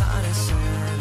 aparecer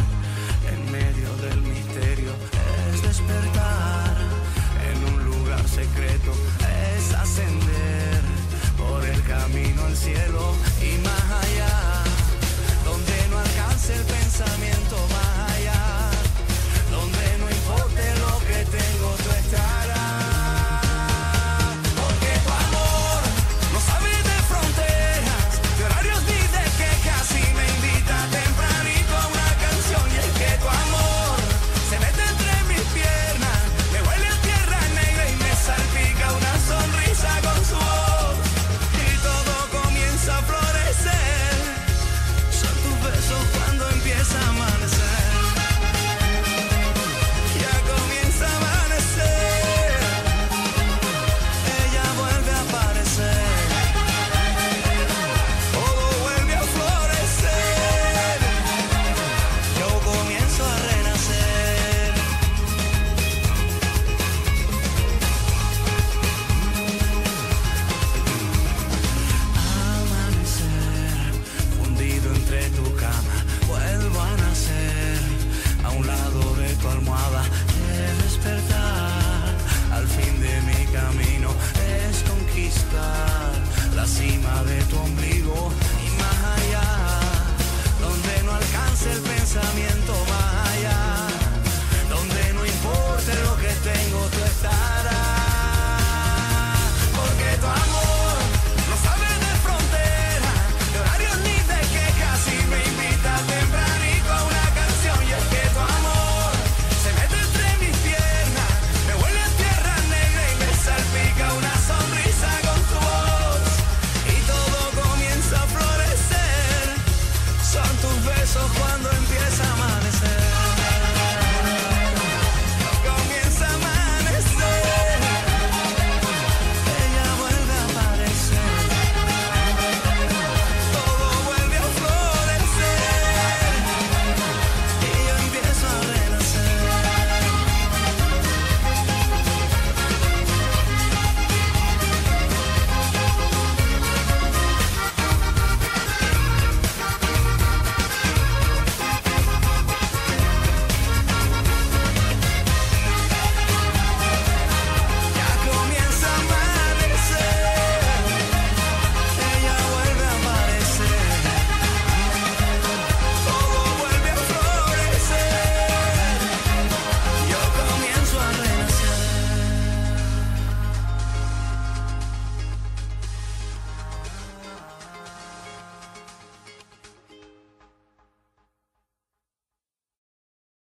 almohada.